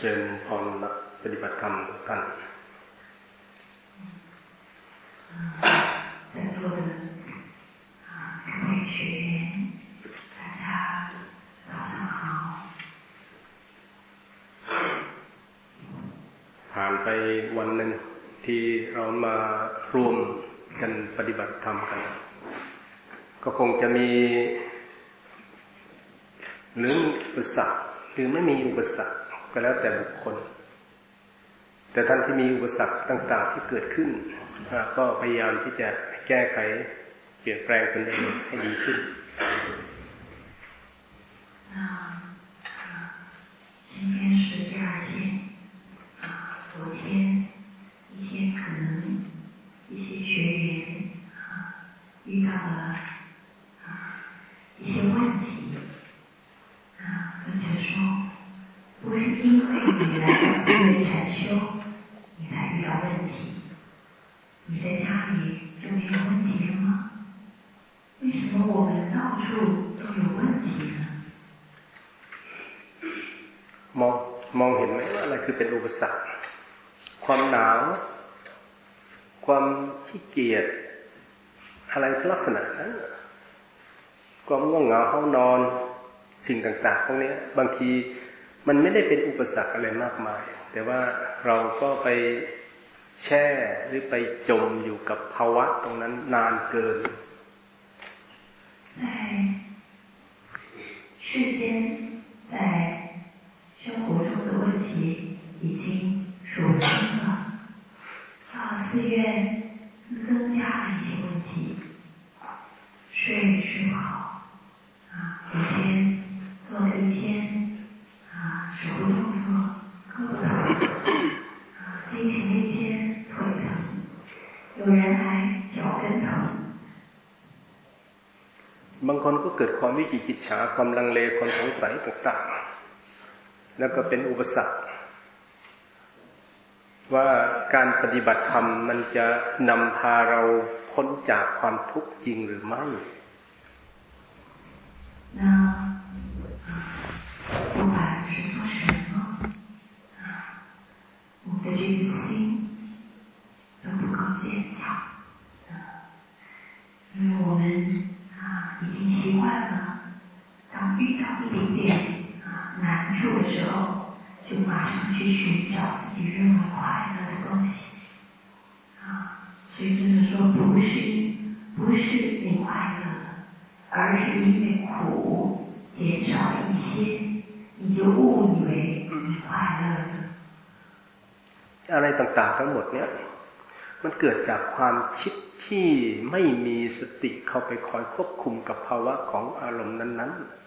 เชิญพรนักปฏิบัติธรรมทุกท่าน在座的啊各位学员，大家早上好。ผ่านไปวันหนึ่งที่เรามารวมกันปฏิบัติธรรมกัน ก็คงจะมีหรืออุปสรรคหรือไม่มีอุปสรรค ก็แล้วแต่บุคคล แต่ท่านที่มีอุปสรรคต่าง ๆ ที่เกิดขึ้น ก็พยายามที่จะแก้ไขเปลี่ยนแปลงตนเองให้ดีขึ้น ลักษณะนั้นความง่วงเหงาห้องนอนสิ่งต่างๆพวกนี้บางทีมันไม่ได้เป็นอุปสรรคอะไรมากมาย แต่ว่าเราก็ไปแช่หรือไปจมอยู่กับภาวะตรงนั้นนานเกิน在世间在生活中的问题已经数清了，到寺院增加了一些问题， 睡睡不好啊，昨天做了一天。手部动作、胳膊疼，进行一天腿疼，有人还脚跟疼。บางคนก็เกิดความวิจิกิจฉาความลังเลความสงสัยต่างๆ แล้วก็เป็นอุปสรรค ว่าการปฏิบัติธรรมมันจะนำพาเราพ้นจากความทุกข์จริงหรือไม่不管是做什么啊，我们的这个心都不够坚强啊，因为我们啊已经习惯了，当遇到一点点啊难处的时候， 就马上去寻找自己认为快乐的东西啊，所以真的说不是不是你快乐了，而是因为苦减少了一些。你就误以为快乐อะไรต่างๆทั้งหมดเนี้ยมันเกิดจากความคิดที่ไม่มีสติเข้าไปคอยควบคุมกับภาวะของอารมณ์นั้นๆ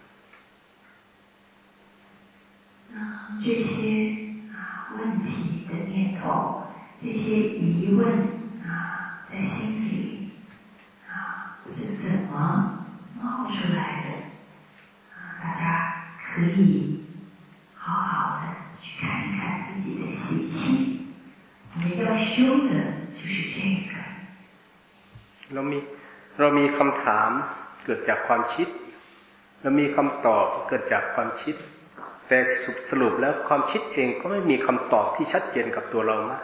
这些啊问题的念头，这些疑问啊，在心里啊是怎么冒出来的？啊，大家可以好好的去看一看自己的习气，我们要修的就是这个。เรามีเรามีคำถามเกิดจากความคิดเรามีคำตอบเกิดจากความคิด แต่สรุปแล้วความคิดเองก็ไม่มีคำตอบที่ชัดเจนกับตัวเรานะ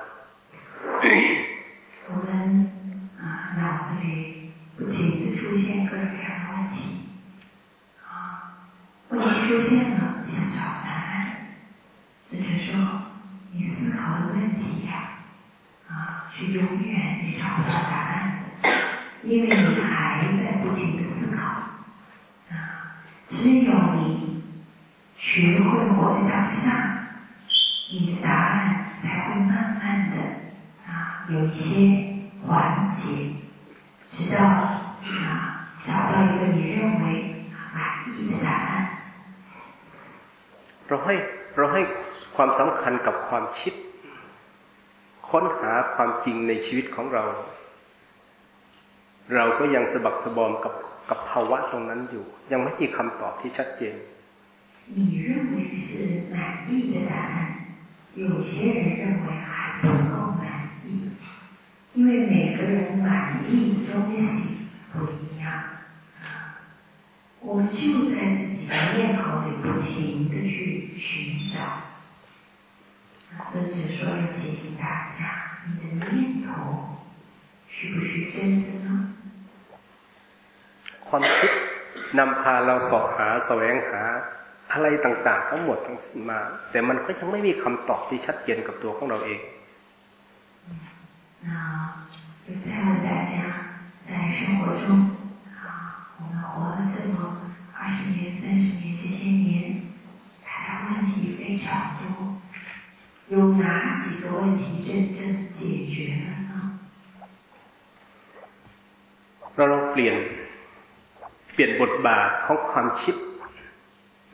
我们啊脑子里不停的出现各种各样的问题啊，问题出现了，想找。甚至说，你思考的问题呀，啊，是永远也找不到答案的，因为你还在不停的思考。啊，只有你 学会活在当下，你的答案才会慢慢的啊有一些缓解，直到啊找到一个你认为满意的答案。เราให้เราให้ความสำคัญกับความคิด ค้นหาความจริงในชีวิตของเรา เราก็ยังสะบักสะบอมกับกับภาวะตรงนั้นอยู่ ยังไม่มีคำตอบที่ชัดเจน 你认为是满意的答案，有些人认为还不够满意，因为每个人满意的东西不一样。我们就在自己的念头里不停的去寻找， 尊者说要提醒大家，你的念头是不是真的呢？ ความคิดนำพาเราเสาะหาแสวงหา อะไรต่างๆ ทั้งหมดทั้งสิ้นมา แต่มันก็ยังไม่มีคำตอบที่ชัดเจนกับตัวของเราเอง 那就在问大家，在生活中啊，我们活了这么二十年、三十年这些年，大家问题非常多，有哪几个问题真正解决了呢？ เราลองเปลี่ยน เปลี่ยนบทบาทของความคิด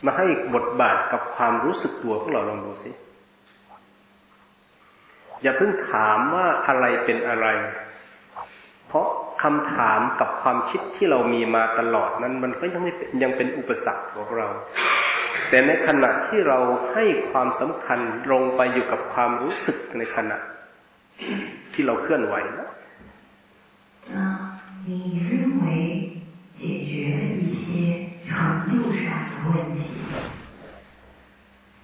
มาให้บทบาทกับความรู้สึกตัวของเราลองดูสิ อย่าเพิ่งถามว่าอะไรเป็นอะไร เพราะคำถามกับความคิดที่เรามีมาตลอดนั้น มันก็ยังไม่เป็นยังเป็นอุปสรรคของเรา แต่ในขณะที่เราให้ความสำคัญลงไปอยู่กับความรู้สึกในขณะ ที่เราเคลื่อนไหวนะ 那你认为解决了一些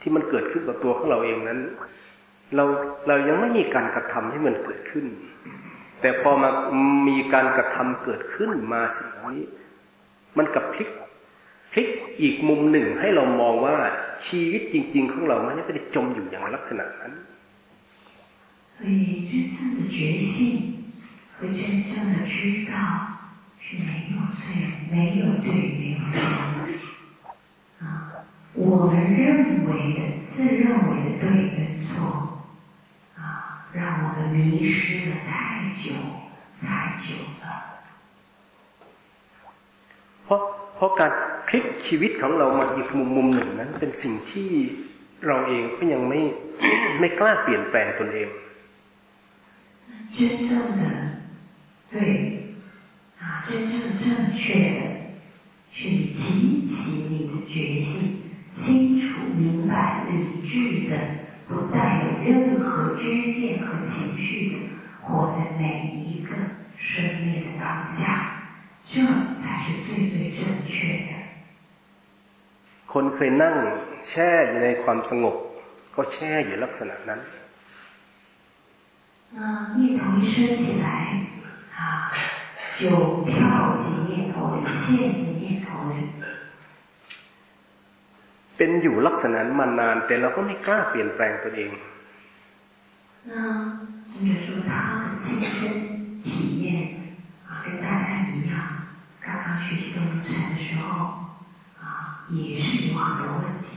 ที่มันเกิดขึ้นกับตัวของเราเองนั้น เราเรายังไม่มีการกระทำให้มันเกิดขึ้น แต่พอมามีการกระทำเกิดขึ้นมาสิ่งเหล่านี้ มันกับพลิกพลิกอีกมุมหนึ่งให้เรามองว่าชีวิตจริง ๆ ของเรามันไม่ได้จมอยู่อย่างลักษณะนั้น 所以真正的觉性和真正的知道是没有对，没有对，没有错啊。 我们认为的、自认为的对跟错啊，让我们迷失了太久太久了。 เพราะเพราะการพลิกชีวิตของเรามาอีกมุมมุมหนึ่งนั้น เป็นสิ่งที่เราเองก็ยังไม่ ไม่กล้าเปลี่ยนแปลงตนเอง 真正的对啊，真正正确的是你提起你的觉性， 清楚明白理智的，不带有任何知见和情绪的，活在每一个生灭的当下，这才是最最正确的。 คนเคยนั่งแช่อยู่ในความสงบ ก็แช่อยู่ลักษณะนั้น 那念头一升起来啊，就跳进念头里，陷进念头里。 เป็นอยู่ลักษณะนั้นมานาน แต่เราก็ไม่กล้าเปลี่ยนแปลงตนเอง 那尊者说他的亲身体验啊，跟大家一样，刚刚学习动禅的时候啊，也是有很多问题。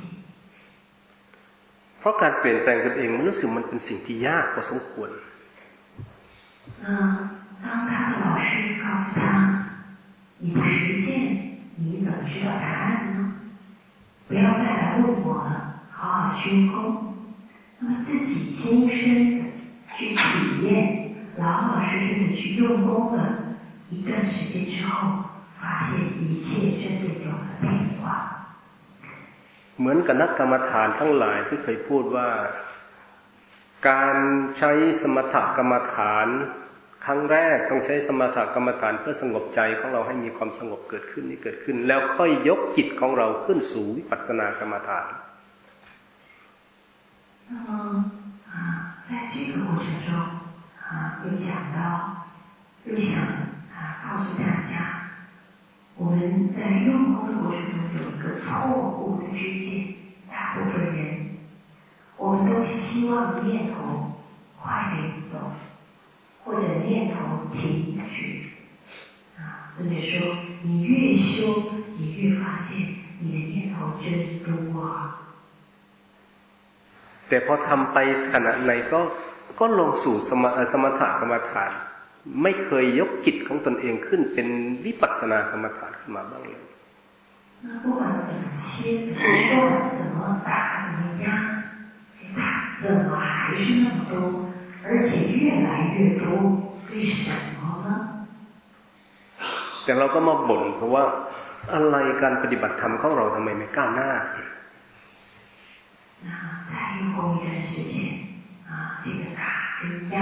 เพราะการเปลี่ยนแปลงตนเองมันรู้สึกมันเป็นสิ่งที่ยากพอสมควร 那当他的老师告诉他，你不实践，你怎么知道答案呢？ 呢？不要再来问我了，好好去用功。那么自己亲身的去体验，老老实实的去用功了一段时间之后，发现一切真的有了变化。 เหมือนกับนักกรรมฐานทั้งหลายที่เคยพูดว่า การใช้สมถกรรมฐาน ครั้งแรกต้องใช้สมถกรรมฐานเพื่อสงบใจของเราให้มีความสงบเกิดขึ้นนี่เกิดขึ้น แล้วค่อยยกจิตของเราขึ้นสู่วิปัสสนากรรมฐาน 那么啊，在这个过程中啊，有讲到，又想啊告诉大家，我们在用功的过程中有一个错误的知见，大部分人，我们都希望念头快点走， 或者念头停止。啊，尊者说，你越修，你越发现你的念头真多啊。 แต่พอทำไปขณะไหนก็ก็ลงสู่สมสมถกรรมฐาน ไม่เคยยกจิตของตนเองขึ้นเป็นวิปัสสนากรรมฐานขึ้นมาบ้างเลย 那不管怎么切、怎么断、怎么打、怎么压，谁打 怎么还是那么多， 而且越来越多？为什么呢？แต่เราก็มาบ่นเพราะว่าอะไรการปฏิบัติธรรมของเราทำไมไม่ก้าวหน้า那再用功一段时间啊，这个打跟压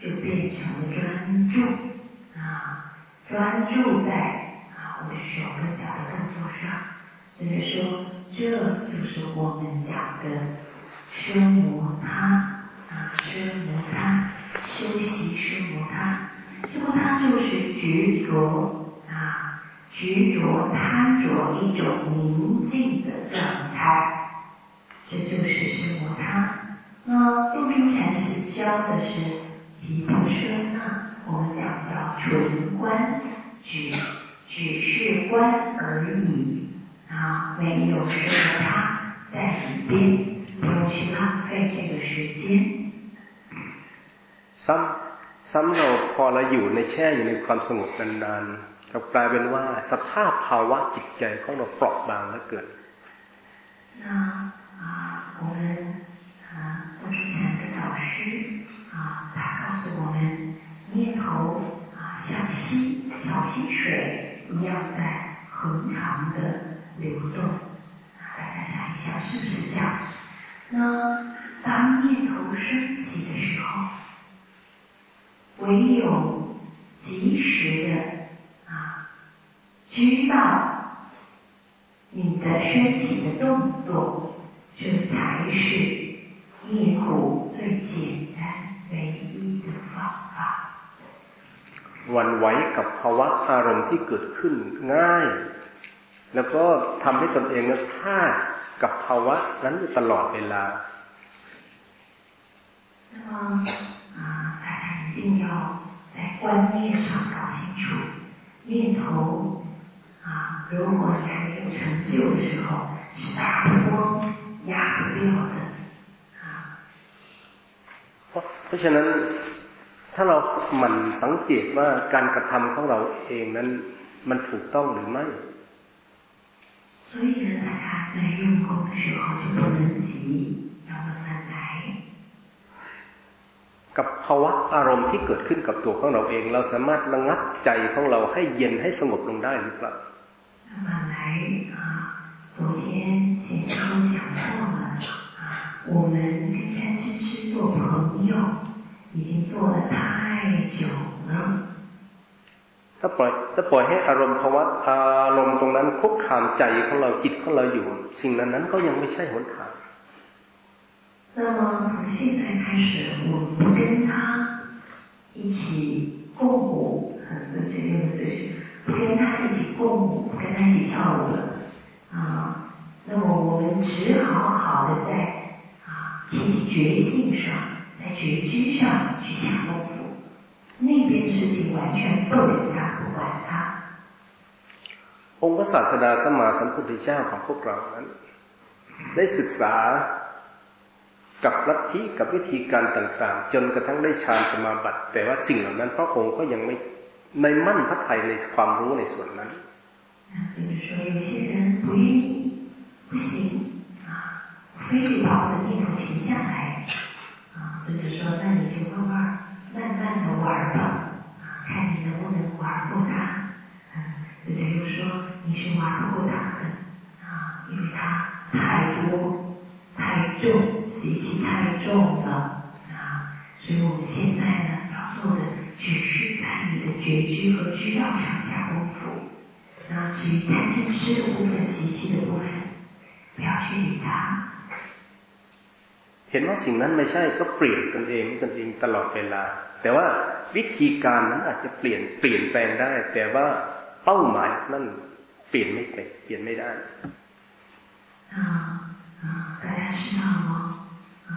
就变成了专注啊，专注在啊我的手跟脚的动作上，所以说这就是我们讲的生摩他 啊，生摩他，修习生摩他，生摩他就是执着啊，执着贪着一种宁静的状态，这就是生摩他。那陆中禅师教的是毗婆舍那，我们讲叫纯观，只只是观而已啊，没有生摩他在里边。不用去浪费这个时间。ซ้ำซ้ำเราพอเราอยู่ในแช่อยู่ในความสงบนานๆก็กลายเป็นว่าสภาพภาวะจิตใจของเราเปราะบางแล้วเกิด那啊，我们啊，东珠禅的导师啊，他告诉我们，念头啊，像溪小溪水一样在恒常的流动。大家想一想，是不是这样？那当念头升起的时候， 唯有及时的啊，知道你的身体的动作，这才是灭苦最简单唯一的方法。วันไหวกับภาวะอารมณ์ที่เกิดขึ้นง่าย แล้วก็ทำให้ตนเองนั้นพลาดกับภาวะนั้นอยู่ตลอดเวลา那么啊，大家 一定要在观念上搞清楚，念头啊，如果你还没有成就的时候，是打不光、压不掉的啊。เพราะฉะนั้นถ้าเราหมั่นสังเกตว่าการกระทำของเราเองนั้นมันถูกต้องหรือไม่所以呢，大家在用功的时候就不能急，要慢慢来。 กับภาวะอารมณ์ที่เกิดขึ้นกับตัวของเราเอง เราสามารถระงับใจของเราให้เย็นให้สงบลงได้หรือเปล่า慢慢来啊！昨天前师讲过了啊，我们跟禅师师做朋友，已经做了太久了。ถ้าปล่อยถ้าปล่อยให้อารมณ์ภาวะอารมณ์ตรงนั้นคุกคามใจของเราจิตของเราอยู่ สิ่งนั้นนั้นก็ยังไม่ใช่หนทาง 那么从现在开始，我们不跟他一起共舞，很正确用的就是不跟他一起共舞，不跟他一起跳舞了啊。那么我们只好好的在啊提觉性上，在觉知上去下功夫。那边事情完全不理他，不管他。องค์พระศาสดาสมมาสัมพุทธเจ้าของพวกเรานั้น ได้ศึกษา กับลัทธิกับวิธีการต่างๆ จนกระทั่งได้ฌานสมาบัติ แต่ว่าสิ่งเหล่านั้นพระองค์ก็ยังไม่ไม่มั่นพระทัยในความรู้ในส่วนนั้น就是说，有些人不愿意，不行啊，非得把我的念头停下来啊，就是说，那你就慢慢。慢慢的玩吧，啊，看你能不能玩过他。嗯，有的又说你是玩不过他的，啊，因为他太多、太重， 习气太重了，啊，所以我们现在呢要做的只是在你的觉知和知道上下功夫。那至于贪嗔痴的部分、习气的部分，不要去理他。เห็นว่าสิ่งนั้นไม่ใช่ก็เปลี่ยนตนเองตนเองตลอดเวลา แต่ว่าวิธีการนั้นอาจจะเปลี่ยนเปลี่ยนแปลงได้ แต่ว่าเป้าหมายนั้นเปลี่ยนไม่เป็นเปลี่ยนไม่ได้啊啊，大家知道吗？ 啊，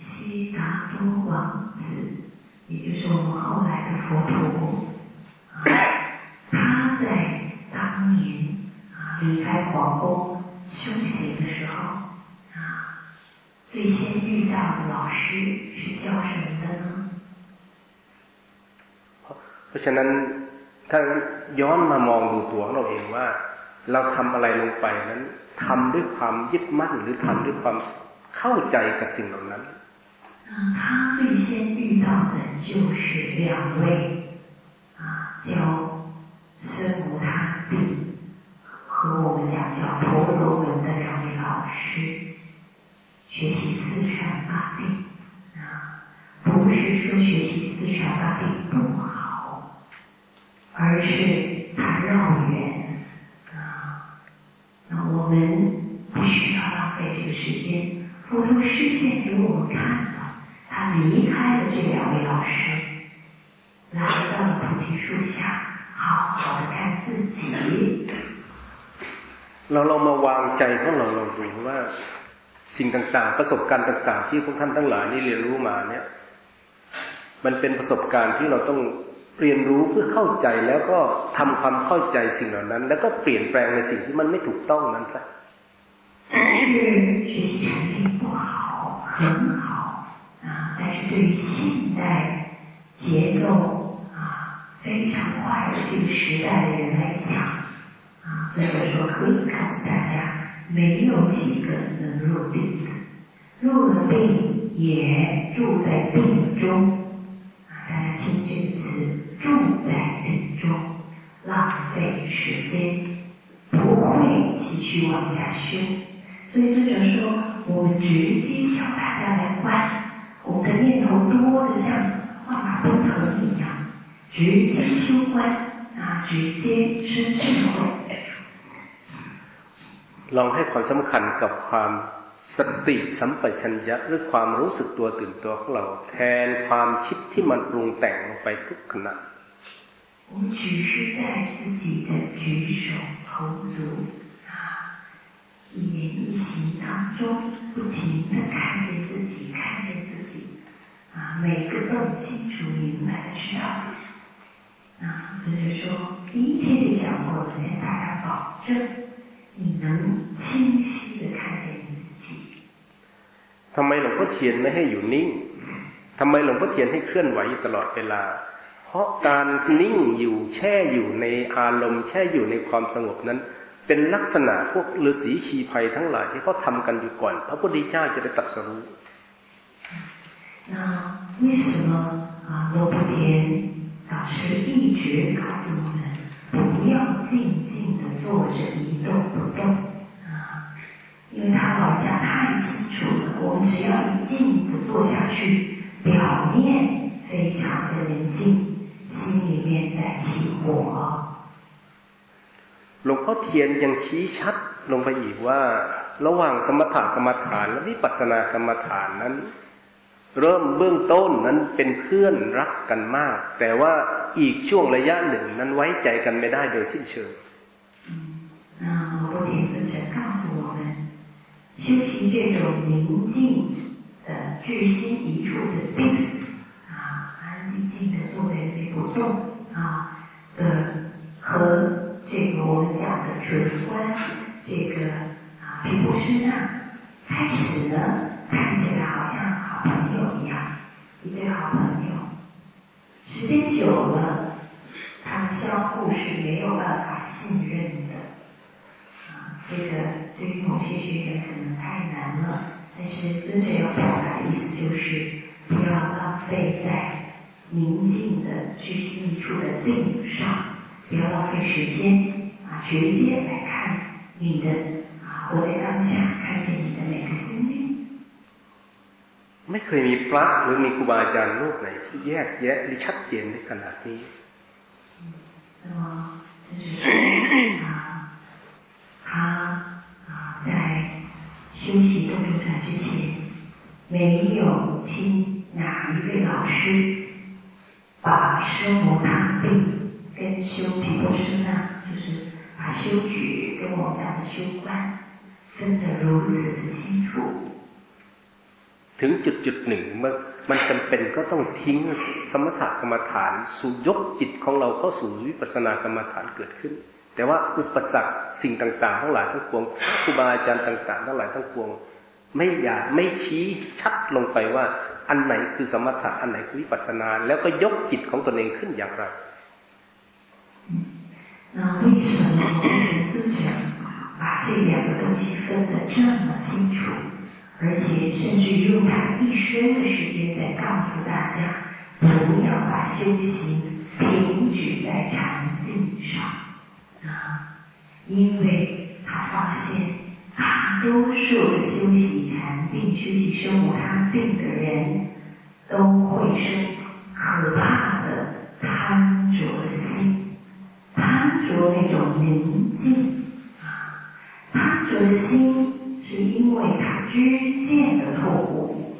悉达多王子，也就是我们后来的佛陀，啊，他在当年啊离开皇宫修行的时候。最先遇到的老师是教什么的呢？เพราะฉะนั้นถ้าย้อนมามองดูตัวของเราเองว่า เราทำอะไรลงไปนั้น ทำด้วยความยึดมั่นหรือทำด้วยความ เข้าใจกับสิ่งเหล่านั้น他最先遇到的就是两位啊教生无他病和我们讲叫婆罗门的两位老师，学习四禅八定啊，不是说学习四禅八定不好，而是它绕远啊，那我们不需要浪费这个时间。 佛陀示现给我们看了，他离开了这两位老师，来到了菩提树下，好好的看自己。เราเรามาวางใจของเราเราดูว่าสิ่งต่างๆ ประสบการณ์ต่าง ๆ ที่พวกท่านทั้งหลายนี่เรียนรู้มาเนี่ย มันเป็นประสบการณ์ที่เราต้องเรียนรู้เพื่อเข้าใจแล้วก็ทำความเข้าใจสิ่งเหล่านั้น แล้วก็เปลี่ยนแปลงในสิ่งที่มันไม่ถูกต้องนั้นซะ是学习禅定不好， 很好啊！但是对于现代节奏啊非常快的这个时代的人来讲啊，所以说可以告诉大家，没有几个能入定的，入了定也住在定中啊！大家听这个词，住在定中，浪费时间，不会继续往下修。所以尊者说，我们直接叫大家来观，我们的念头多的像万马奔腾一样，直接修观啊，直接生智慧。ลองให้ความสำคัญกับความสติสัมปชัญญะหรือความรู้สึกตัวตื่นตัวของเราแทนความคิดที่มันปรุงแต่งลงไปทุกขณะ我们只是在自己的举手投足。 一言一行当中，不停的看见自己，看见自己，啊，每个都清楚明白的知道。啊，就是说，第一天就讲过了，向大家保证，你能清晰的看见你自己。ทำไมหลวงพ่อเทียนไม่ให้อยู่นิ่งทำไมหลวงพ่อเทียนให้เคลื่อนไหวตลอดเวลา เพราะการนิ่งอยู่แช่อยู่ในอารมณ์แช่อยู่ในความสงบนั้น เป็นลักษณะพวกฤาษีชีภัยทั้งหลายที่เขาทากันอยู่ก่อนพระพุทธเจ้าจะได้ตรัสรู้那为什么啊罗布田老师一直告诉我们不要静静的坐着一动不动啊？因为他老人家太清楚了，我们只要一静不坐下去，表面非常的宁静，心里面在起火。 หลวงพ่อเทียนยังชี้ชัดลงไปอีกว่า ระหว่างสมถกรรมฐานและวิปัสสนากรรมฐานนั้น เริ่มเบื้องต้นนั้นเป็นเพื่อนรักกันมาก แต่ว่าอีกช่วงระยะหนึ่งนั้นไว้ใจกันไม่ได้โดยสิ้นเชิง那我田尊者告诉我们，修习这种宁静的居心一处的定啊，安安静静的坐在那边不动啊的和 这个我们讲的主观，这个啊毗婆舍那，开始呢看起来好像好朋友一样，一对好朋友。时间久了，他们相互是没有办法信任的。啊，这个对于某些学员可能太难了，但是尊者要表达的意思就是，不要浪费在宁静的居心一处的定上。不要浪费时间啊！直接来看你的啊，活在当下，看见你的每个心念。ไม่เคยมีพระหรือมีครูบาอาจารย์รูปไหนที่แยกแยะหรือชัดเจนในขนาดนี้那么就是啊，他啊在修习动中禅之前，没有听哪一位老师把生摩他定。 跟修毗婆舍那，就是把修举跟我们讲的修观分得如此的清楚。ถึงจุดจุดหนึ่งมันมันจำเป็นก็ต้องทิ้งสมถกรรมฐานสู่ยกจิตของเราเข้าสู่วิปัสสนากรรมฐานเกิดขึ้น แต่ว่าอุปสรรคสิ่งต่างๆ ทั้งหลายทั้งปวงครูบาอาจารย์ต่างๆ ทั้งหลายทั้งปวง ไม่อยากไม่ชี้ชัดลงไปว่า อันไหนคือสมถะอันไหนคือวิปัสสนา แล้วก็ยกจิตของตนเองขึ้นอย่างไร 那为什么我们尊者把这两个东西分得这么清楚，而且甚至用他一生的时间在告诉大家，不要把修行停止在禅定上。啊，因为他发现大多数的修习禅定、修习生无他定的人，都会生可怕的贪着的心，贪着那种宁静贪着的心是因为他知见的痛苦，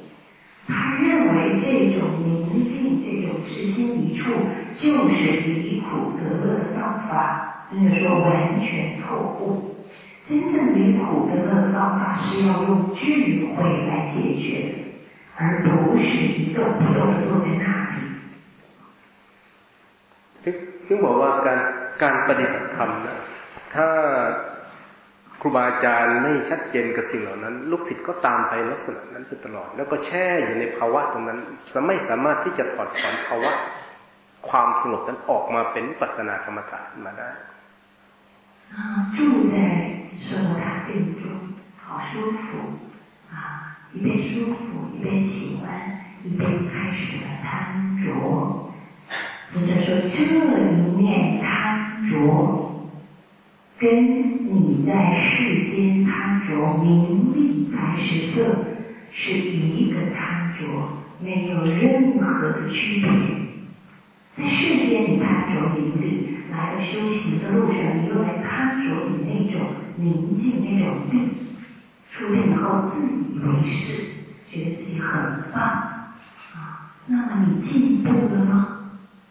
他认为这种宁静、这种知心一处就是离苦得乐的方法，真的说完全透悟。真正离苦得乐的方法是要用智慧来解决，而不是一动不动坐在那里。听听我吧，干。 กว่าการการปฏิบัติธรรมนะถ้าครูบาอาจารย์ไม่ชัดเจนกับสิ่งเหล่านั้น ลูกศิษย์ก็ตามไปลักษณะนั้นไปตลอด แล้วก็แช่อยู่ในภาวะตรงนั้นไม่สามารถที่จะถอดถอนภาวะความสงบนั้นออกมาเป็นปัสนากรรมฐานมาได้住在生活大定中，好舒服啊！一边舒服，一边喜欢，一边开始了贪着。 或者说，这一念贪着。跟你在世间贪着名利财食色是一个贪着，没有任何的区别。在世间你贪着名利，来到修行的路上，你又在贪着你那种宁静、那种定，出来以后自以为是，觉得自己很棒啊。那么你进步了吗？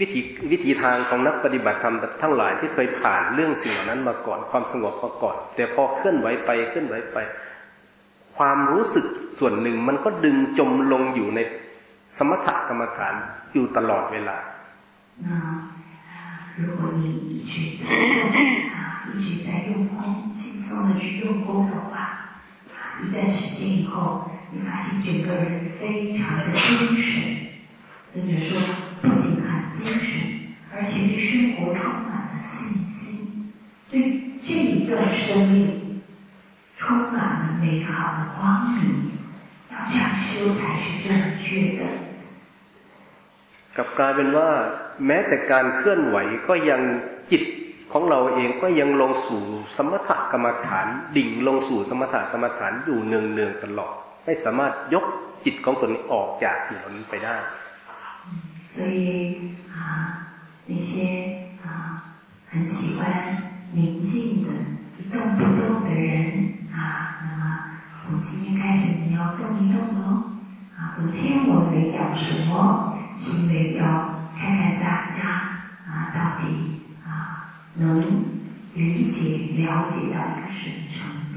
วิธีวิธีทางของนักปฏิบัติธรรมทั้งหลายที่เคยผ่านเรื่องสิ่งเหล่านั้นมาก่อนความสงบมาก่อนแต่พอเคลื่อนไหวไปเคลื่อนไหวไป ความรู้สึกส่วนหนึ่งมันก็ดึงจมลงอยู่ในสมถกรรมฐานอยู่ตลอดเวลา如果你一直在啊，一直在用功，轻松的去用功的话，一段时间以后，你发现整个人非常的精神。尊者说，不仅 精神，而且对生活充满了信心，对这一段生命充满了美好的光明。要这样修才是正确的。กับกลายเป็นว่าแม้แต่การเคลื่อนไหวก็ยังจิตของเราเองก็ยังลงสู่สมถกรรมฐาน ดิ่งลงสู่สมถกรรมฐานอยู่เนืองเนืองตลอดไม่สามารถยกจิตของตนนี้ออกจากสิ่งเหล่านี้ไปได้ 所以啊，那些啊很喜欢宁静的、一动不动的人啊，那么从今天开始你要动一动哦。啊，昨天我们没讲什么，是因为要看看大家啊到底啊能理解、了解到一个什么程度。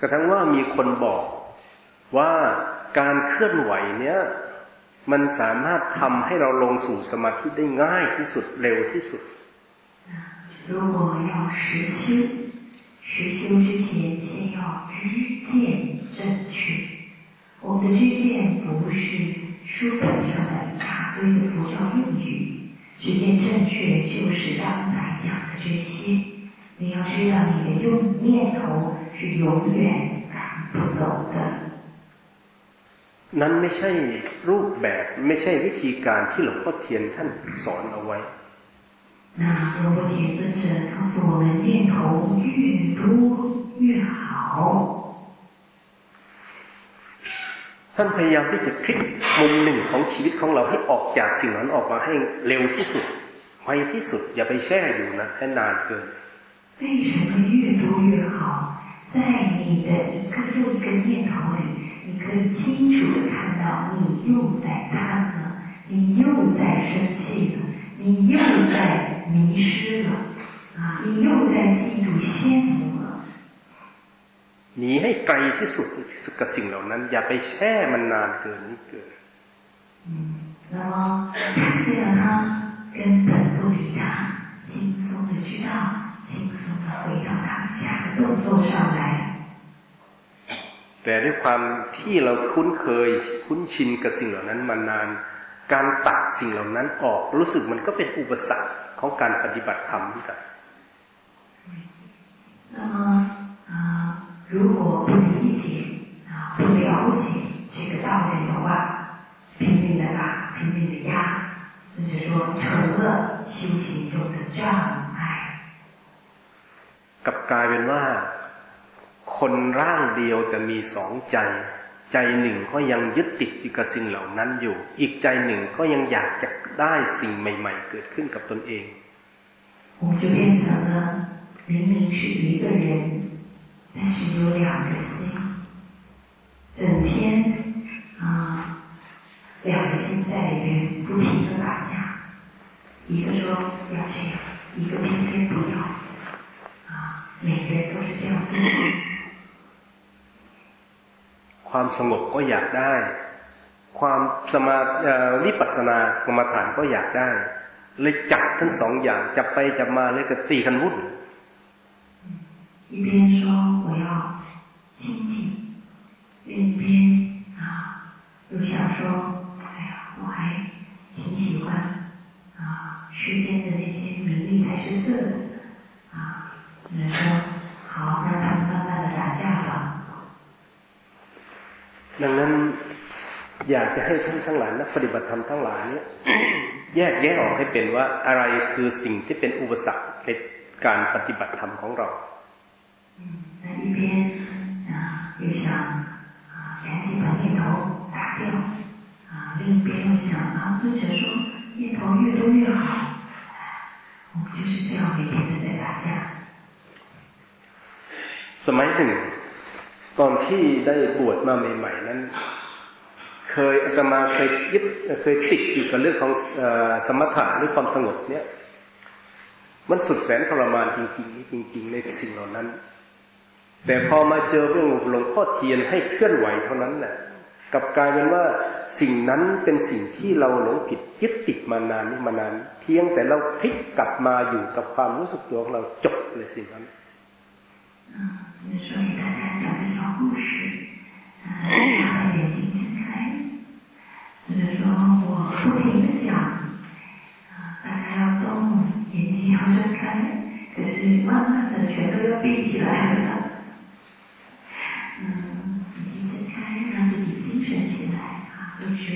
กระทั่งว่ามีคนบอกว่าการเคลื่อนไหวเนี้ย มันสามารถทำให้เราลงสู่สมาธิได้ง่ายที่สุดเร็วที่สุด如果要实修，实修之前先要知见正确。我们的知见不是书本上的一大堆的佛教用语，知见正确就是刚才讲的这些。你要知道，你的用念头是永远赶不走的。 นั้นไม่ใช่รูปแบบไม่ใช่วิธีการที่หลวงพ่อเทียนท่านสอนเอาไว้那罗伯田尊者告诉我们，念头越多越好。ท่านพยายามที่จะพลิกมุมหนึ่งของชีวิตของเราให้ออกจากสิ่งนั้นออกมาให้เร็วที่สุดไวที่สุด อย่าไปแช่อยู่นะให้นานเกิน为什么越多越好？在你的一个又一个念头里， 你可以清楚的看到，你又在贪了，你又在生气了，你又在迷失了，啊，你又在嫉妒羡慕了。 หนีให้ไกลที่สุดที่สุดกับสิ่งเหล่านั้น อย่าไปแช่มันนานเกินนี้เกิน嗯，那么看见了他，根本不理他，轻松的知道，轻松的回到当下的动作上来。 แต่ด้วยความที่เราคุ้นเคยคุ้นชินกับสิ่งเหล่านั้นมานาน การตัดสิ่งเหล่านั้นออกรู้สึกมันก็เป็นอุปสรรคของการปฏิบัติธรรมนี่แหละ那么啊，如果不理解啊，不了解这个道理的话，拼命的打，拼命的压，甚至说成了修行中的障碍。กับกลายเป็นว่า คนร่างเดียวแต่มีสองใจ ใจหนึ่งก็ยังยึดติดอยู่กับสิ่งเหล่านั้นอยู่ อีกใจหนึ่งก็ยังอยากจะได้สิ่งใหม่ ๆ เกิดขึ้นกับตนเอง我们就变成了明明是一个人，但是有两个心，整天啊，两个心在里面不停的打架，一个说要这样，一个偏偏不要，啊，每个人都是这样做。 ความสงบก็อยากได้ ความสมาวิปัสสนากรรมฐานก็อยากได้ เลยจับทั้งสองอย่างจับไปจับมาเลยก็ตีกันวุ่น一边说我要清净，另一边啊又想说，哎呀，我还挺喜欢啊世间的那些名利财是色的啊，只能说好让他们慢慢的打架吧。 ดังนั้นอยากจะให้ท่านทั้งหลายนักปฏิบัติธรรมทั้งหลายเนี่ยแยกแยะออกให้เป็นว่าอะไรคือสิ่งที่เป็นอุปสรรคในการปฏิบัติธรรมของเรา那一边啊又想啊赶紧把念头打掉啊另一边又想啊尊者说念头越多越好我们就是这样每天的在打架สมัยหนึ่ง ตอนที่ได้บวชมาใหม่ ๆ นั้น เคยอาตมาเคยยึดเคยติดอยู่กับเรื่องของสมถะหรือความสงบเนี่ย มันสุดแสนทรมานจริง ๆ จริง ๆ ในสิ่งเหล่านั้น แต่พอมาเจอเรื่องหลวงพ่อเทียนให้เคลื่อนไหวเท่านั้นแหละกับกลายเป็นว่าสิ่งนั้นเป็นสิ่งที่เราหลงผิดยึดติดมานานนี่มานานเพียงแต่เราพลิกกลับมาอยู่กับความรู้สึกตัวของเราจบเลยสิ่งนั้น 嗯，说给大家讲个小故事，嗯，他把眼睛睁开，就是说我不停的讲，啊，大家要动，眼睛要睁开，可是慢慢的全都要闭起来了，嗯，眼睛睁开，让自己精神起来，啊，就直，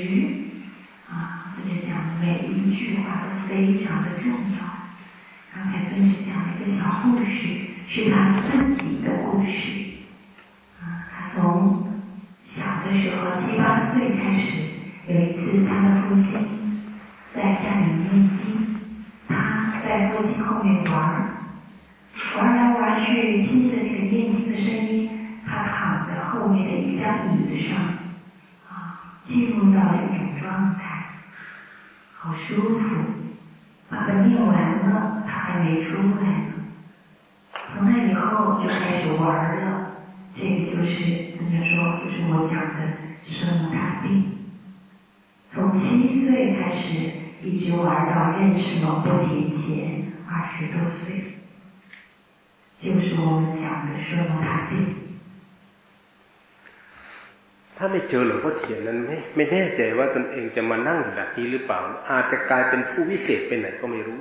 啊，这边讲的每一句话都非常的重要。刚才尊师讲了一个小故事。是他自己的故事，从小的时候七八岁开始，有一次他的父亲在家里念经，他在父亲后面玩，玩来玩去，听着那个念经的声音，他躺在后面的一张椅子上，啊，进入到一种状态，好舒服。爸爸念完了，他还没出来呢。从那以后就开始玩了，这个就是怎么说，就是我讲的生了大病。从七岁开始，一直玩到认识龙波田前二十多岁，就是我们讲的生了大病。ถ้าไม่เจอหลวงพ่อเทียนนั้นไม่ไม่แน่ใจว่าตนเองจะมานั่งแบบนี้หรือเปล่าอาจจะกลายเป็นผู้วิเศษไปไหนก็ไม่รู้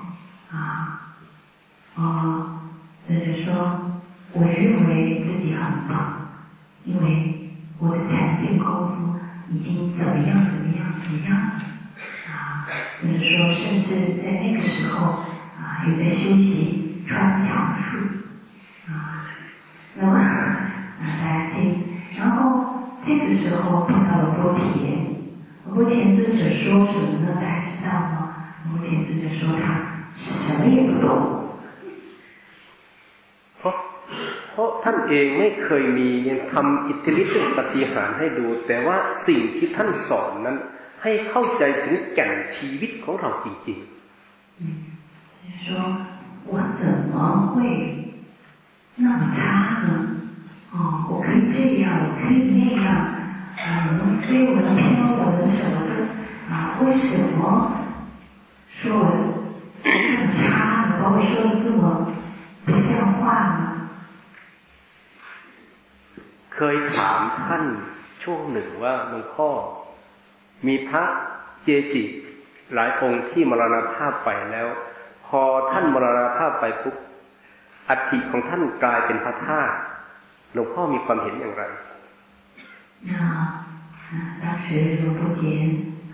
啊，哦，就是说，我认为自己很棒，因为我的禅定功夫已经怎么样怎么样怎么样，啊，就是说，甚至在那个时候啊，有在修习穿墙术，啊，那么。啊，大家听，然后这个时候碰到了波田，波田尊者说什么呢？大家知道吗？波田尊者说他 什么也不懂。เพราะเพราะท่านเองไม่เคยมีทำอิทธิฤทธิ์ปฏิหารให้ดู แต่ว่าสิ่งที่ท่านสอนนั้น ให้เข้าใจถึงแก่นชีวิตของเราจริงๆ嗯，是说我怎么会那么差呢？哦，我可以这样，我可以那样，啊，我能飞，我能飘，我能什么的啊？为什么说我这么差 呢？把我说的这么不像话呢？เคยถามท่านช่วงหนึ่งว่าหลวงพ่อมีพระเจจิหลายองค์ที่มรณภาพไปแล้ว พอท่านมรณภาพไปปุ๊บอัฐิของท่านกลายเป็นพระธาตุหลวงพ่อมีความเห็นอย่างไร那当时罗布田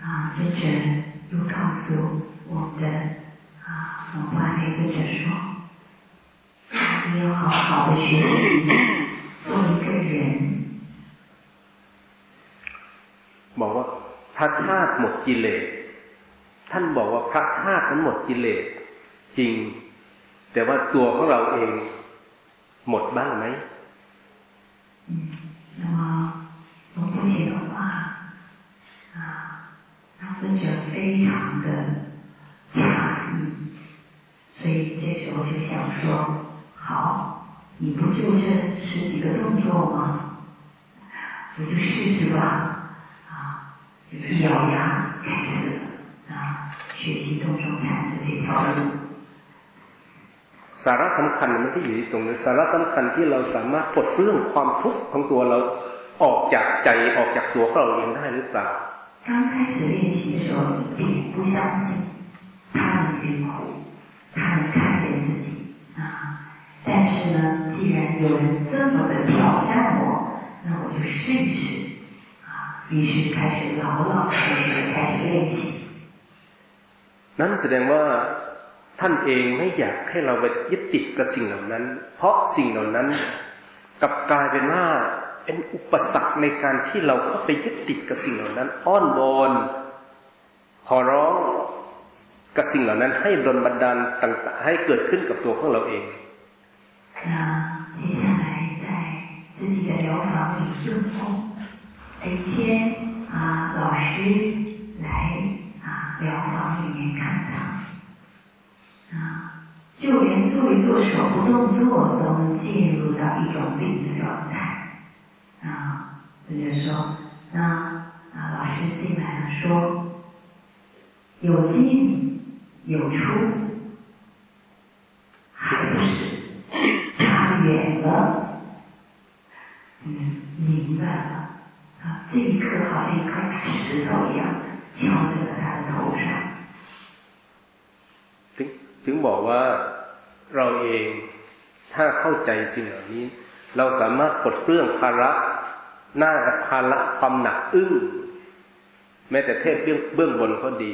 啊尊者又告诉我们的 啊文化内尊者说，你要好好的学习做一个人บอกว่าพระธาตุหมดกิเลส ท่านบอกว่าพระธาตุนั้นหมดกิเลสจริง แต่ว่าตัวของเราเองหมดบ้างไหม那么龙婆姐的话啊，让尊者非常的诧异， 所以这时候就想说：好，你不就这十几个动作吗？我就试试吧。就是咬牙开始啊学习动中禅的这条路。สาระสำคัญมันที่อยู่ตรงนี้สาระสำคัญที่เราสามารถปลดเรื่องความทุกข์ของตัวเราออกจากใจออกจากตัวของเราเองได้หรือเปล่า刚开始练习的时候，你并不相信 他能晕苦，他能看见自己啊。但是呢，既然有人这么的挑战我，那我就试一试。于是开始老老实实开始练习。นั่นแสดงว่าท่านเองไม่อยากให้เราไปยึดติดกับสิ่งเหล่านั้น เพราะสิ่งเหล่านั้นกับกลายเป็นว่าเป็นอุปสรรคในการที่เราเข้าไปยึดติดกับสิ่งเหล่านั้น อ้อนวอนขอร้อง กับสิ่งเหล่านั้น ให้ดลบันดาลต่างๆให้เกิดขึ้นกับตัวของเราเอง那接下来在自己的疗房里用功每天啊，老师来啊疗房里面看他，啊，就连做一做手部动作都能进入到一种病的状态，啊，这就说，那啊老师进来了说，有进 有出，还不是差远了，嗯，明白了。啊，这一刻好像一块大石头一样敲在了他的头上。ถึงถึงบอกว่าเราเองถ้าเข้าใจสิ่งเหล่านี้ เราสามารถปลดเปลื้องภาระหน้าภาระความหนักอึ้งแม้แต่เทพเบื้องเบื้องบนก็ดี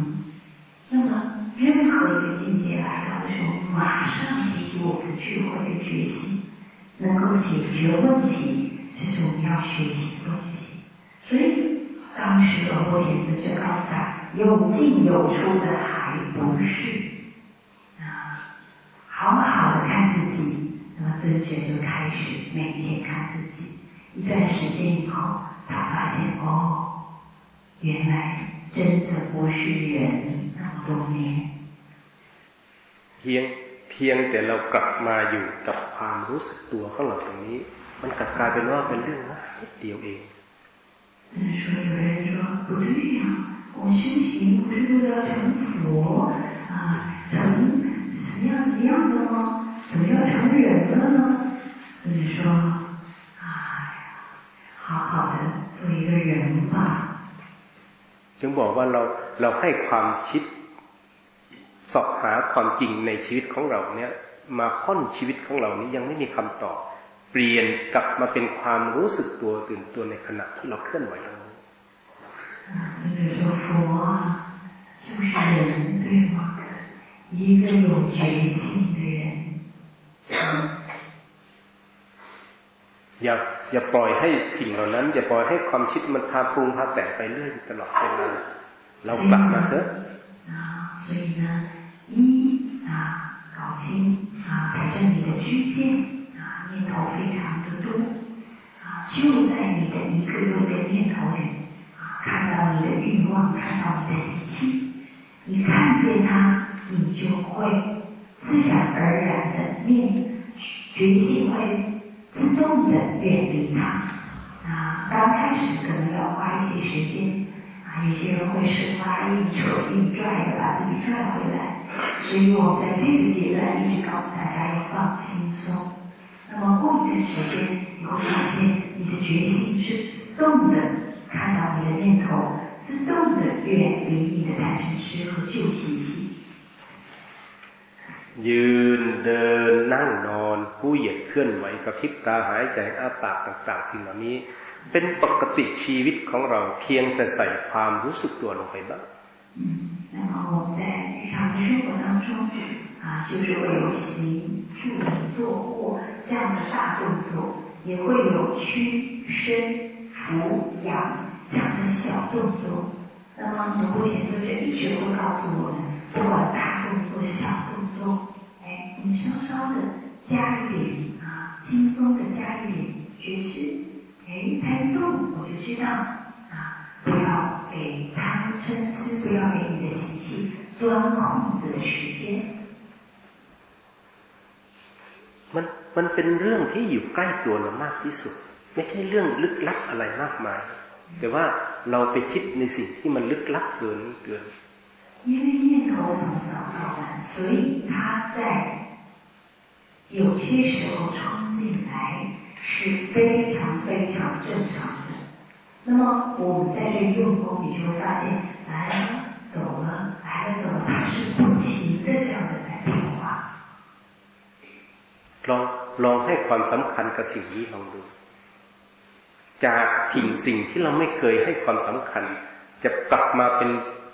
任何一个境界来到的时候，马上提起我们的智慧的决心，能够解决问题，这是我们要学习的东西。所以当时罗波田尊者告诉他，有进有出的还不是啊，好好的看自己。那么尊者就开始每天看自己。一段时间以后，他发现哦，原来 真的不是人那么多年。เพียงเพียงแต่เรากลับมาอยู่กับความรู้สึกตัวของเราตรงนี้ มันกลับกลายเป็นว่าเป็นเรื่องนิดเดียวเอง说有人说不对呀，我们修行不是为了成佛啊，成什么样什么样的吗？怎么要成人了呢？所以说，哎呀，好好的 做一个人吧。 จึงบอกว่าเราเราให้ความคิดสอบหาความจริงในชีวิตของเราเนี่ย มาค้นชีวิตของเรานี้ยังไม่มีคำตอบ เปลี่ยนกลับมาเป็นความรู้สึกตัวตื่นตัวในขณะที่เราเคลื่อนไหวเราอย่า อย่าปล่อยให้สิ่งเหล่านั้นอย่าปล่อยให้ความคิดมันพาปรุงพาแต่งไปเรื่อยตลอดเวลาเรากลับมาเถอะ所以呢，一啊，搞清啊，保证你的居间啊，念头非常的多啊，就在你的一个又一个念头里啊，看到你的欲望，看到你的习气，你看见它，你就会自然而然的念觉性会。 自动的远离它啊！刚开始可能要花一些时间啊，有些人会生拉硬扯硬拽的把自己拽回来，所以我们在这个阶段一直告诉大家要放轻松。那么过一段时间，你会发现你的决心是自动的看到你的念头，自动的远离你的贪嗔痴和旧习气。 ยืนเดินนั่งนอนผู้เหยียดเคลื่อนไหวกระพริบตาหายใจอ้าปากต่าง ๆ สิ่งเหล่านี้ เป็นปกติชีวิตของเราเพียงแต่ใส่ความรู้สึกตัวลงไปบ้าง那么我们在日常的生活当中啊，就是会有行、住、坐、卧这样的大动作，也会有屈、伸、伏、仰这样的小动作。那么德国贤尊者一直会告诉我们，不管大动作、小动作。 作。哎，你稍稍的加一点啊，轻松的加一点觉知，哎，它一动我就知道啊，不要给贪嗔痴，不要给你的习气钻空子的时间。มันมันเป็นเรื่องที่อยู่ใกล้ตัวเรามากที่สุด ไม่ใช่เรื่องลึกลับอะไรมากมาย แต่ว่าเราไปคิดในสิ่งที่มันลึกลับเกินเกิน 因为念头从早到晚，所以它在有些时候冲进来是非常非常正常的。那么我们在这用功，你就会发现来了走了，来了走了，它是不停的这样的在变化。ลองลองให้ความสำคัญกับสิ่งนี้ลองดู จากทิ้งสิ่งที่เราไม่เคยให้ความสำคัญ จะกลับมาเป็น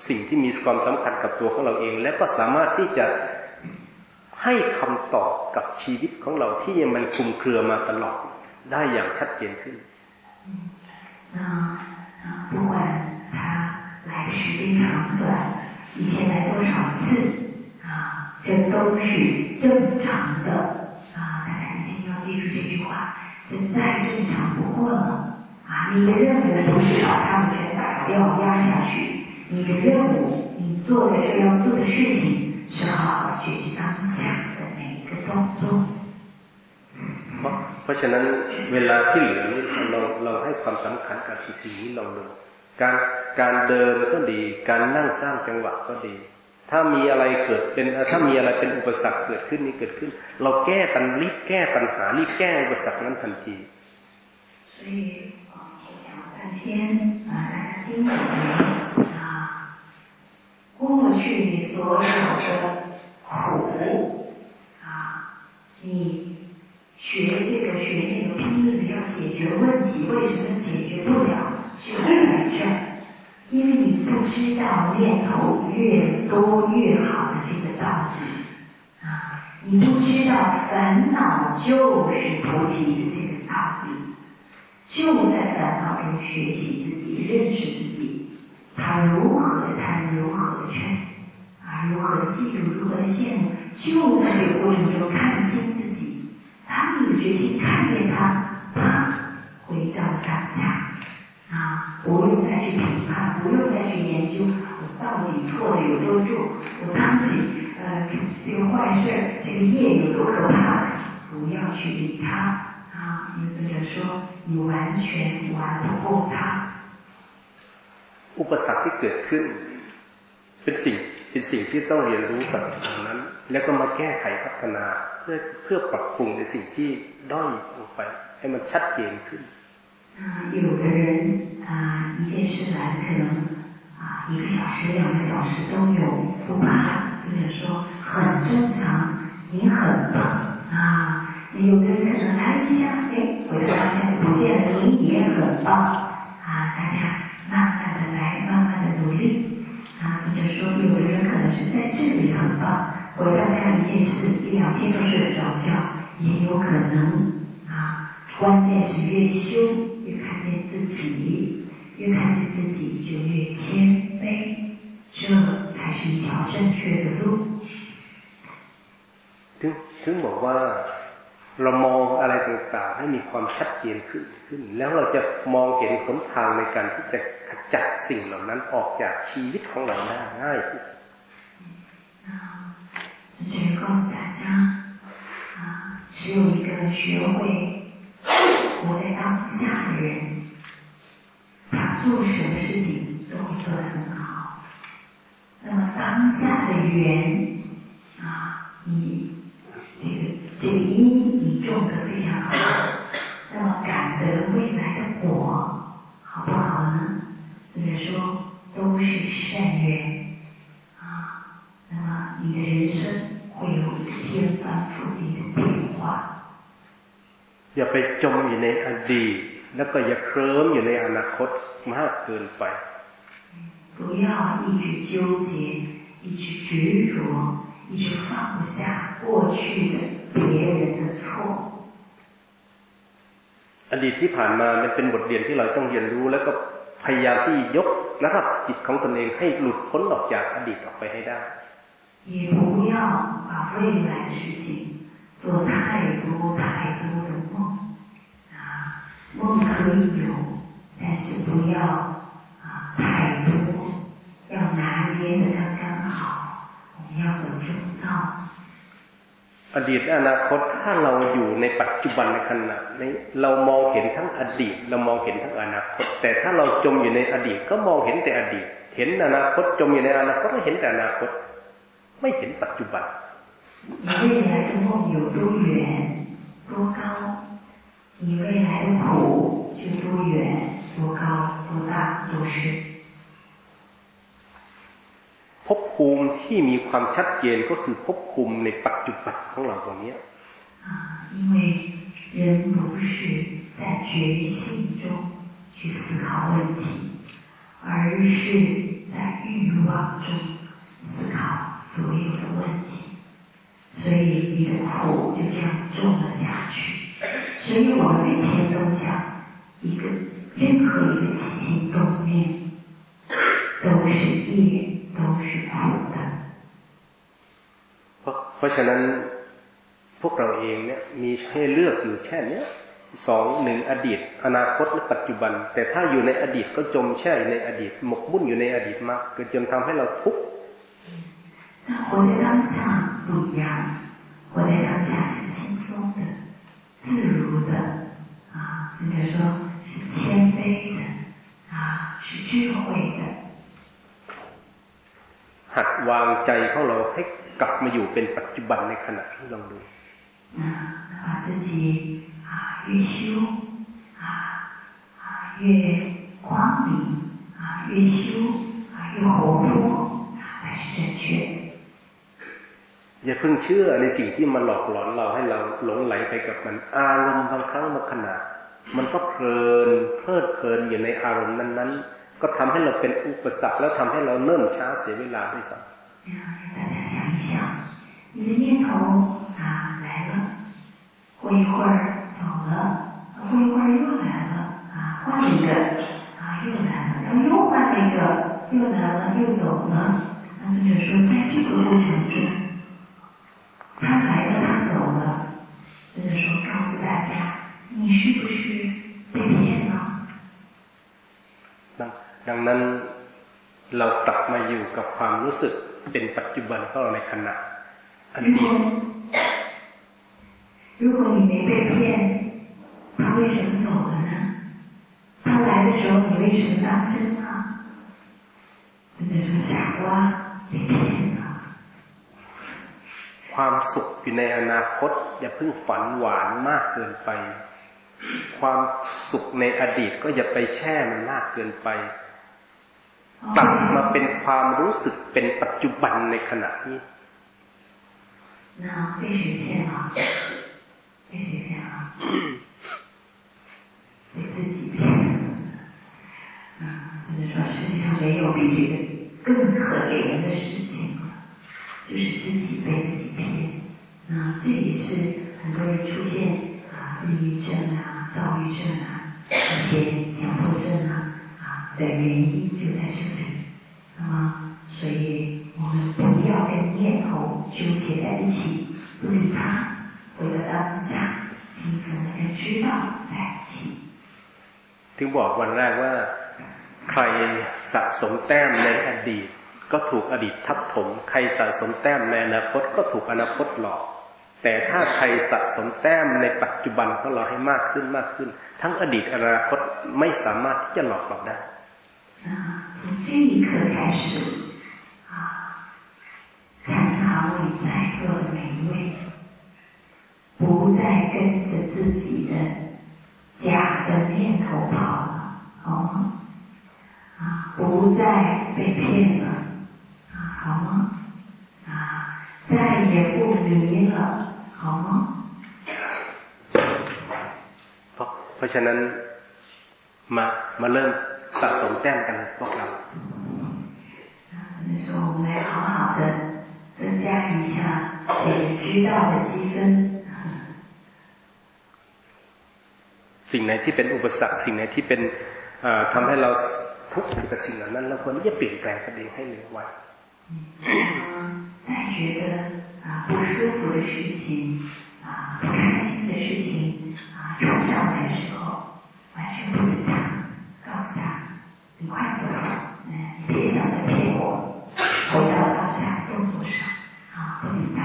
สิ่งที่มีความสำคัญกับตัวของเราเอง และก็สามารถที่จะให้คำตอบกับชีวิตของเราที่ยังมันคุมเครือมาตลอดได้อย่างชัดเจนขึ้น那不管他来时间长短，以前来多少次啊，这都是正常的啊！大家一定要记住这句话，这再正常不过了啊！你的任务不是把他们全打掉压下去。 你的任务，你做的这要做的事情，是好好觉知当下的每一个动作。เพราะฉะนั้นเวลาที่เหลือนี่เราเราให้ความสำคัญกับสิ่งนี้ลองดูการการเดินก็ดี การนั่งสร้างจังหวะก็ดี ถ้ามีอะไรเกิดเป็นถ้ามีอะไรเป็นอุปสรรคเกิดขึ้นนี่เกิดขึ้น เราแก้ปัญรีบแก้ปัญหารีบแก้อุปสรรคนั้นทันที所以我讲了半天啊，大家听懂没？ 过去你所有的苦啊，你学这个学那个拼命的要解决问题，为什么解决不了？就在这，因为你不知道念头越多越好的这个道理啊，你不知道烦恼就是菩提的这个道理，就在烦恼中学习自己，认识自己。他如何的贪，如何的嗔，啊，如何的嫉妒，如何的羡慕，就在这个过程中看清自己。当你的决心看见他，啪，回到当下，啊，不用再去评判，不用再去研究我到底错的有多重，我到底呃这个坏事这个业有多可怕，不要去理他，啊，有作者说你完全玩不过他。 อุปสรรคที่เกิดขึ้น เป็นสิ่งเป็นสิ่งที่ต้องเรียนรู้กับตรงนั้น แล้วก็มาแก้ไขพัฒนาเพื่อเพื่อปรับปรุงในสิ่งที่ด้อยลงไป ให้มันชัดเจนขึ้น 那 啊，有的人啊，一件事来可能啊，一个小时、两个小时都有，不怕，或者说很正常，你很棒啊。有的人可能来一下，哎，回到当下就不见了，你也很棒啊。大家 慢慢的来，慢慢的努力啊。或者说，有的人可能是在这里很棒，回到家一件事一两天都睡不着觉，也有可能啊。关键是越修。自己越看见自己，就越谦卑，这才是一条正确的路。ถึงถึงบอกว่า เรามองอะไรต่างๆให้มีความชัดเจนขึ้นขึ้น แล้วเราจะมองเห็นหนทางในการที่จะขจัดสิ่งเหล่านั้นออกจากชีวิตของเราได้ง่ายที่สุด这告诉大家啊，只有一个学会活在当下的人。他做什么事情都会做得很好。那么当下的缘啊，你这个 这个因你种的非常好，那么感得未来的果好不好呢？所以说都是善缘啊。那么你的人生会有天翻覆地的变化。อย่าไปจมอยู่ในอดีตแล้วก็อย่าเคลิ้มอยู่ในอนาคตมากเกินไป不要一直纠结，一直执着，一直放不下过去的 别人的错。อดีตที่ผ่านมามันเป็นบทเรียนที่เราต้องเรียนรู้ แล้วก็พยายามที่ยกระดับจิตของตนเองให้หลุดพ้นออกจากอดีตออกไปให้ได้也不要把未来的事情做太多太多的梦。梦可以有，但是不要啊太多，要拿捏的刚刚好。我们要走中道。 อดีตอนาคตถ้าเราอยู่ในปัจจุบันในขณะนี้เรามองเห็นทั้งอดีต เรามองเห็นทั้งอนาคต แต่ถ้าเราจมอยู่ในอดีตก็มองเห็นแต่อดีต เห็นอนาคตจมอยู่ในอนาคตก็เห็นแต่อนาคต ไม่เห็นปัจจุบัน未来的梦有多远多高你未来的苦是多远、多高、多大、多深？ ภพภูมิที่มีความชัดเจนก็คือภพภูมิในปัจจุบันของเราตรงนี้啊，因为人不是在觉性中去思考问题，而是在欲望中思考所有的问题，所以你的苦就这样种了下去。所以我们每天都想一个任何一个起心动念都是业， 都是苦的。เพราะฉะนั้นพวกเราเองเนี่ยมีให้เลือกอยู่แค่นี้สองหนึ่งอดีต อนาคตและปัจจุบัน แต่ถ้าอยู่ในอดีตก็จมแช่อยู่ในอดีต หมกมุ่นอยู่ในอดีตมากเกิดจนทำให้เราทุกข์活在当下不一样，活在当下是轻松的。自如的啊，或者说是谦卑的啊，是智慧的。 หัดวางใจของเราให้กลับมาอยู่เป็นปัจจุบันในขณะที่ลองดู啊，把自己啊越修啊啊越光明啊越修啊越活泼啊才是正确。อย่าเพิ่งเชื่อในสิ่งที่มันหลอกหลอนเราให้เราหลงไหลไปกับมัน อารมณ์บางครั้งบางขณะมันก็เพลินเพลิดเพลินอยู่ในอารมณ์นั้น ๆ ก็ทำให้เราเป็นอุปสรรคแล้วทำให้เราเนิ่นช้าเสียเวลาด้วยซ้ำ大家想一想，你的念头啊来了，过一会儿走了，过一会儿又来了，啊换一个啊又来了，然后又换一个又来了又走了，那就是说在这个过程中。他来了，他走了，就是说告诉大家，你是不是被骗了？ ดังนั้นเรากลับมาอยู่กับความรู้สึกเป็นปัจจุบันของเราในขณะอดีต如果你没被骗，他为什么走了呢？他来的时候你为什么当真呢？真的是傻瓜，被骗了。ความสุขอยู่ในอนาคต อย่าเพิ่งฝันหวานมากเกินไป ความสุขในอดีตก็อย่าไปแช่มันมากเกินไป กลับมาเป็นความรู้สึกเป็นปัจจุบันในขณะนี้那被水骗了，被水骗了，被自己骗了。嗯，就是说，世界上没有比这个更可怜的事情了，就是自己被自己骗。那这也是很多人出现啊抑郁症啊。躁郁症啊，一些强迫症啊啊 的原因就在这里。那么，所以我们不要跟念头纠结在一起，不理它，回到当下，轻松的跟知道在一起。ถึงบอกวันแรกว่าใครสะสมแต้มในอดีต ก็ถูกอดีตทับถม ใครสะสมแต้มในอนาคตก็ถูกอนาคตหลอกแต่ถ้าใครสะสมแต้มในปัจจุบันของเราให้มากขึ้นมากขึ้น ทั้งอดีตอนาคตไม่สามารถที่จะหลอกเราได้ 从这一刻开始啊，看好你在座的每一位，不再跟着自己的假的念头跑了，好吗？啊，不再被骗了，啊，好吗？啊，再也不迷了。好吗？เพราะเพราะฉะนั้นมามาเริ่ม สะสมแต้มกันพวกเรา说我们来好好的增加一下给知道的积分。สิ่งไหนที่เป็นอุปสรรคสิ่งไหนที่เป็นทำให้เราทุกข์กับสิ่งเหล่านั้นเราควรที่จะเปลี่ยนแปลงตัวเองให้เร็วไว再觉得啊不舒服的事情啊不开心的事情啊冲上来的时候，完全不理他， 告诉他你快走，嗯，你别想再骗我，回到当下动作上啊不理他。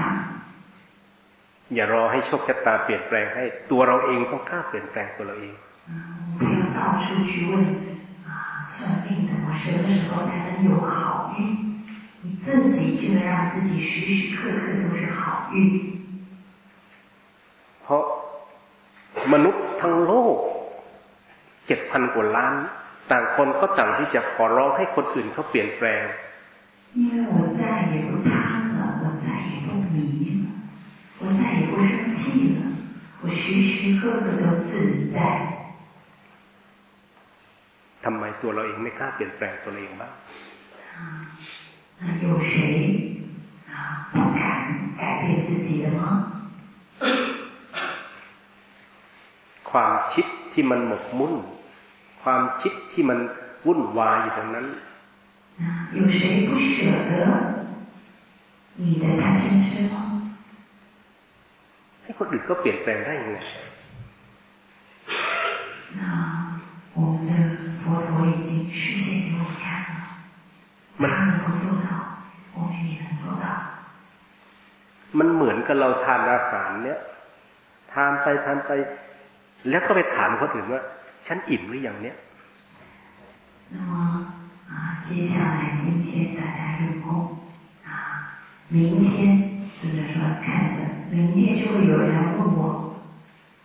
อย่ารอให้โชคชะตาเปลี่ยนแปลงให้ตัวเราเองต้องกล้าเปลี่ยนแปลงตัวเราเอง不要到处去问啊算命的我什么时候才能有好运你自己就能让自己时时刻刻都是好运。เพราะมนุษย์ทั้งโลก เจ็ดพันกว่าล้าน ต่างคนก็ต่างที่จะขอร้องให้คนอื่นเขาเปลี่ยนแปลง因为我再也不贪了，我再也不迷了，我再也不生气了，我时时刻刻都自在。ทำไมตัวเราเองไม่กล้าเปลี่ยนแปลงตัวเองบ้าง有谁啊不敢改变自己的吗？ ความคิดที่มันหมกมุ่น ความคิดที่มันวุ่นวายอยู่ตรงนั้นให้คนอื่นก็เปลี่ยนแปลงได้ยังไงมันมันเหมือนกับเราทานอาหารเนี้ยทานไปทานไป แล้วก็ไปถามคนอื่นว่าฉันอิ่มหรือยังเนี่ย那么啊，接下来今天大家用功啊，明天就是说看着，明天就会有人来问我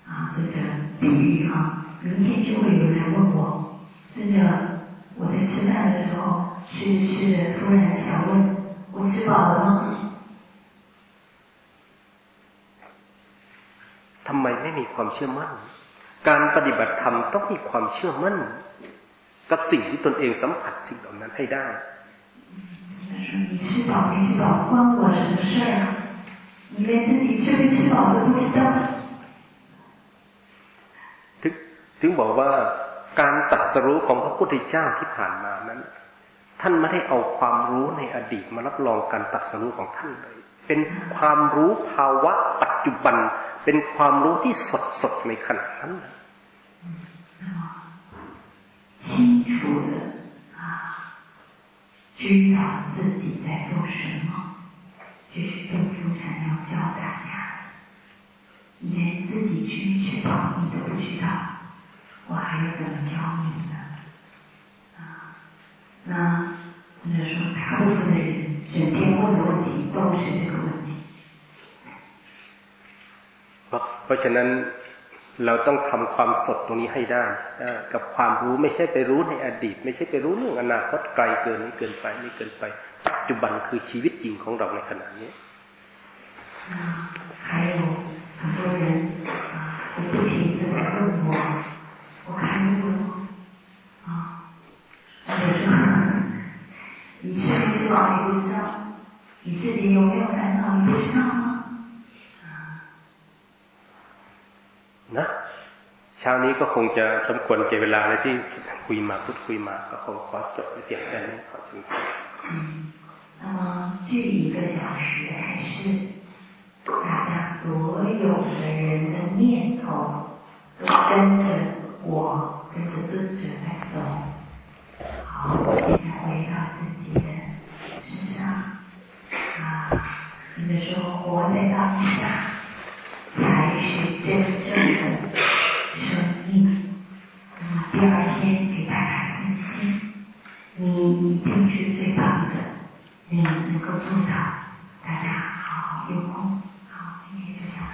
啊，这个比喻哈，明天就会有人来问我，甚至我在吃饭的时候。吃着吃着，突然想问：我吃饱了吗？ทำไมไม่มีความเชื่อมั่น การปฏิบัติธรรมต้องมีความเชื่อมั่น กับสิ่งที่ตนเองสัมผัสสิ่งเหล่านั้นให้ได้ถึงถึงบอกว่าการตัดสรู้ของพระพุทธเจ้าที่ผ่านมานั้น ท่านไม่ได้เอาความรู้ในอดีตมารับรองการตัดสรู้ของท่านเลย เป็นความรู้ภาวะปั จุบัน เป็นความรู้ที่สดสดในขณะนั้น清楚的啊，知道自己在做什么，这是邓福禅要教大家的。你连自己吃没吃饱你都不知道，我还要怎么教你呢？那就是说，大部分的人整天问的问题都是这个问题。 เพราะฉะนั้น เราต้องทำความสดตรงนี้ให้ได้ กับความรู้ไม่ใช่ไปรู้ในอดีต ไม่ใช่ไปรู้เรื่องอนาคตไกลเกินนี้เกินไปนี่เกินไป ปัจจุบันคือชีวิตจริงของเราในขณะนี้还有很多人啊，不停的在问我，我看过啊，或者说你知不知道？你不知道，你自己有没有烦恼？你不知道 เช้านี้ก็คงจะสมควรเจเวลาในที่คุยมาพูดคุยมาก็คงขอจบไปเพียงแค่นี้ขอจริง那么距离一个小时的开始，大家所有的人的念头都跟着我，跟着尊者在走。好，现在回到自己的身上啊，真的说活在当下。才是真正的 顺利。那么第二天给大家信心，你一定是最棒的，你能够做到。大家好好用功，好，今天就讲。